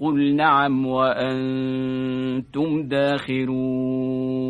قل نعم وأنتم داخرون.